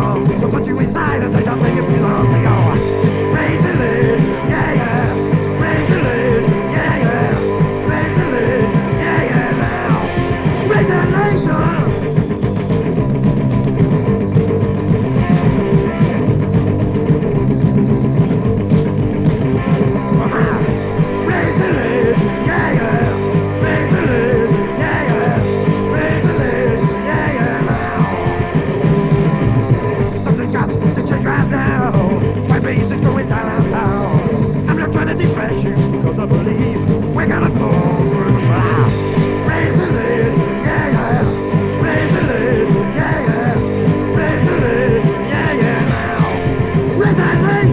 world. They'll put you inside and take don't make it belong. Hey!